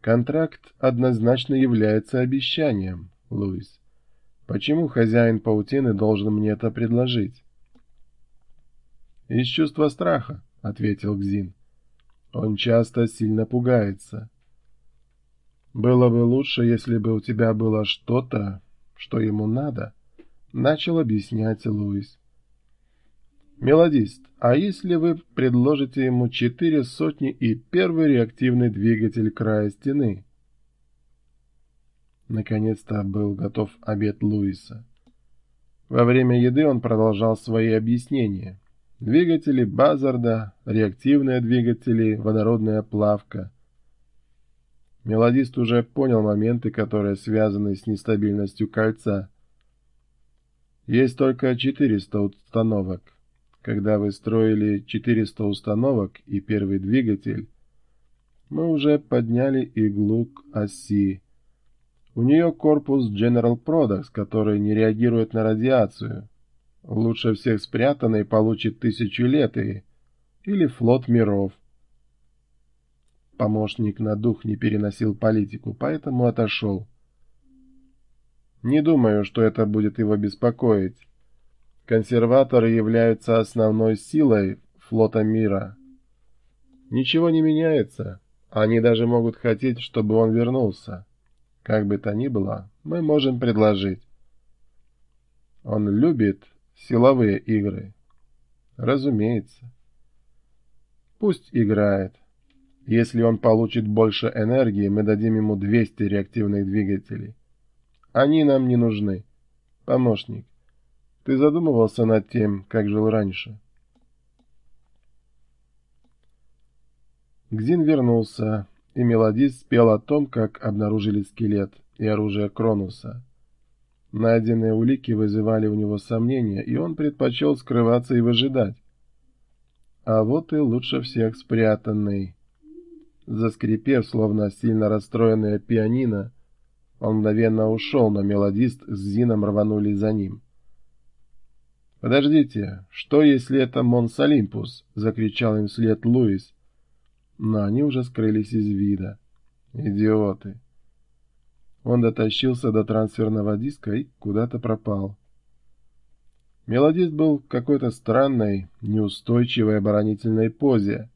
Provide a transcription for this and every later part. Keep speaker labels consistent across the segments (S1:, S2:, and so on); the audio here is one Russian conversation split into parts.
S1: Контракт однозначно является обещанием, Луис. Почему хозяин паутины должен мне это предложить? Из чувства страха, ответил Гзин. Он часто сильно пугается. Было бы лучше, если бы у тебя было что-то, что ему надо, начал объяснять Луис. Мелодист, а если вы предложите ему четыре сотни и первый реактивный двигатель края стены? Наконец-то был готов обед Луиса. Во время еды он продолжал свои объяснения. Двигатели Базарда, реактивные двигатели, водородная плавка. Мелодист уже понял моменты, которые связаны с нестабильностью кольца. Есть только 400 установок. Когда вы строили 400 установок и первый двигатель, мы уже подняли иглу к оси. У нее корпус General Products, который не реагирует на радиацию. Лучше всех спрятанный получит тысячу лет и... или флот миров. Помощник на дух не переносил политику, поэтому отошел. Не думаю, что это будет его беспокоить. Консерваторы являются основной силой флота мира. Ничего не меняется. Они даже могут хотеть, чтобы он вернулся. Как бы то ни было, мы можем предложить. Он любит силовые игры. Разумеется. Пусть играет. Если он получит больше энергии, мы дадим ему 200 реактивных двигателей. Они нам не нужны. Помощник. Ты задумывался над тем, как жил раньше? Гзин вернулся, и мелодист спел о том, как обнаружили скелет и оружие Кронуса. Найденные улики вызывали у него сомнения, и он предпочел скрываться и выжидать. А вот и лучше всех спрятанный. Заскрипев, словно сильно расстроенное пианино, он мгновенно ушел, но мелодист с Зином рванули за ним. «Подождите, что если это Монс Олимпус?» — закричал им вслед Луис. Но они уже скрылись из вида. «Идиоты!» Он дотащился до трансферного диска и куда-то пропал. Мелодист был в какой-то странной, неустойчивой оборонительной позе.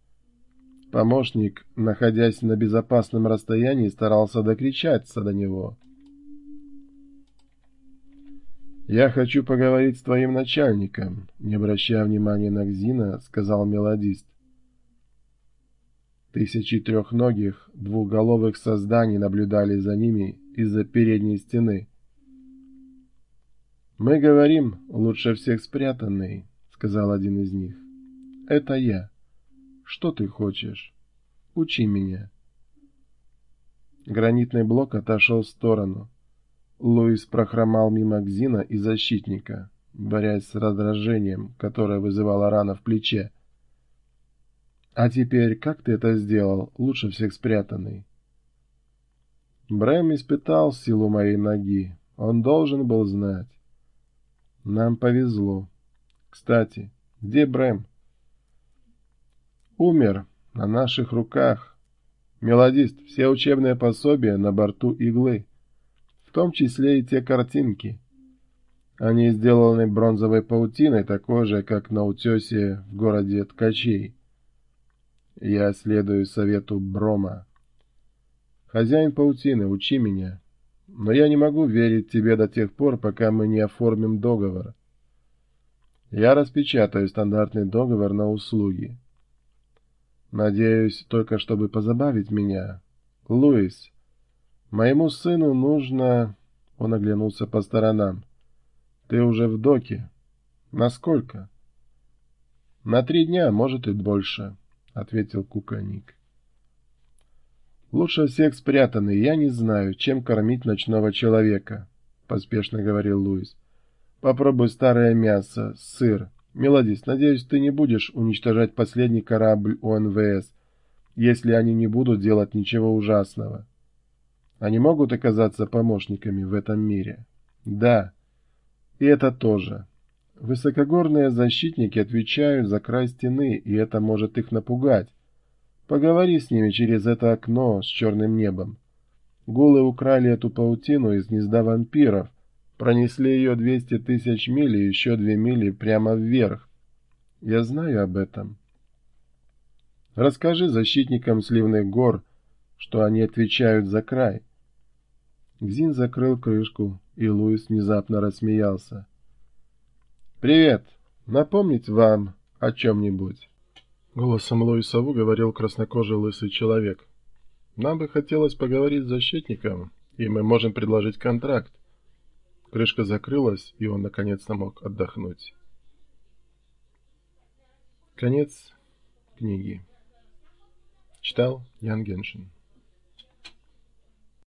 S1: Помощник, находясь на безопасном расстоянии, старался докричаться до него. «Я хочу поговорить с твоим начальником», — не обращая внимания на Гзина, сказал мелодист. Тысячи трехногих, двухголовых созданий наблюдали за ними из-за передней стены. «Мы говорим, лучше всех спрятанный», — сказал один из них. «Это я. Что ты хочешь? Учи меня». Гранитный блок отошел в сторону. Луис прохромал мимо Гзина и защитника, борясь с раздражением, которое вызывало рана в плече. «А теперь как ты это сделал, лучше всех спрятанный?» Брэм испытал силу моей ноги. Он должен был знать. Нам повезло. Кстати, где Брэм? Умер на наших руках. Мелодист, все учебные пособия на борту иглы том числе и те картинки. Они сделаны бронзовой паутиной, такой же, как на утесе в городе Ткачей. Я следую совету Брома. Хозяин паутины, учи меня. Но я не могу верить тебе до тех пор, пока мы не оформим договор. Я распечатаю стандартный договор на услуги. Надеюсь, только чтобы позабавить меня. Луис, Моему сыну нужно... Он оглянулся по сторонам. Ты уже в доке? Насколько? На три дня, может и больше, ответил кукольник. Лучше всех спрятанный, я не знаю, чем кормить ночного человека, поспешно говорил Луис. Попробуй старое мясо, сыр. Мелодис, надеюсь, ты не будешь уничтожать последний корабль УНВС, если они не будут делать ничего ужасного. Они могут оказаться помощниками в этом мире? Да. И это тоже. Высокогорные защитники отвечают за край стены, и это может их напугать. Поговори с ними через это окно с черным небом. Гулы украли эту паутину из гнезда вампиров, пронесли ее 200 тысяч миль и еще две мили прямо вверх. Я знаю об этом. Расскажи защитникам Сливных гор, что они отвечают за край. Гзин закрыл крышку, и Луис внезапно рассмеялся. «Привет! Напомнить вам о чем-нибудь?» Голосом Луиса Ву говорил краснокожий лысый человек. «Нам бы хотелось поговорить с защитником, и мы можем предложить контракт. Крышка закрылась, и он наконец-то мог отдохнуть. Конец книги. Читал Ян Геншин.